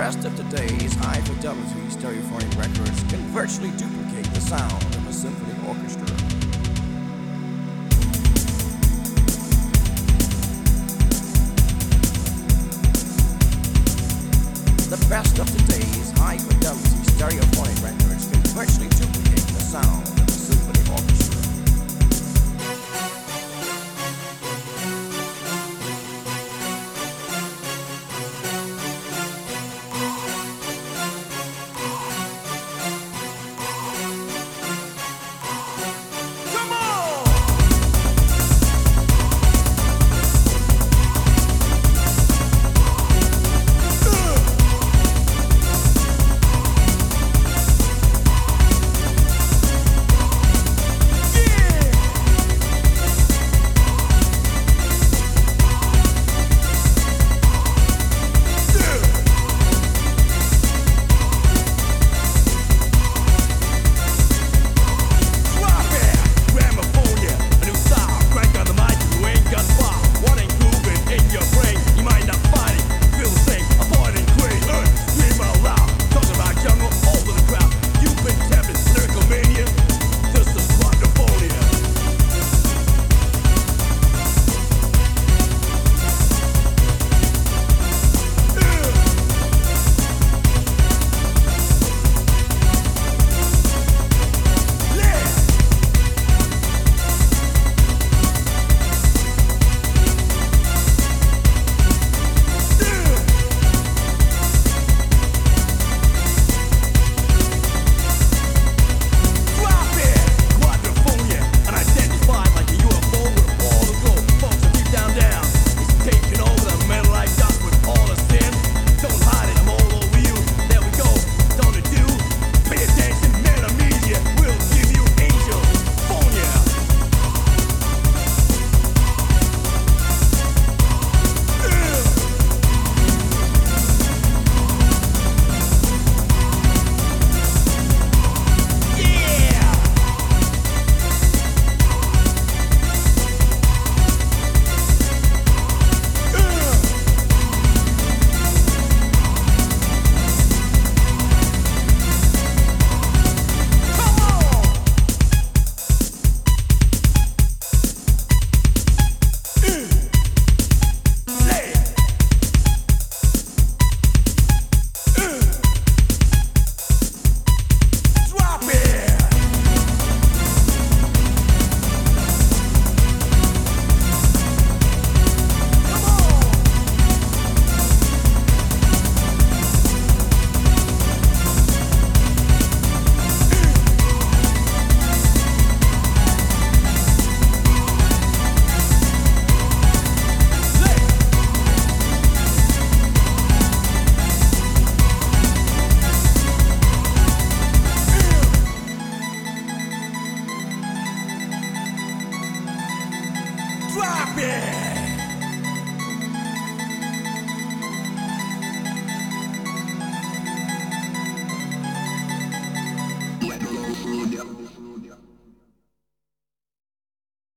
best of today's high fidelity stereophonic records can virtually duplicate the sound of a symphony orchestra. The best of today's high fidelity stereophonic records can virtually duplicate the sound. Swap!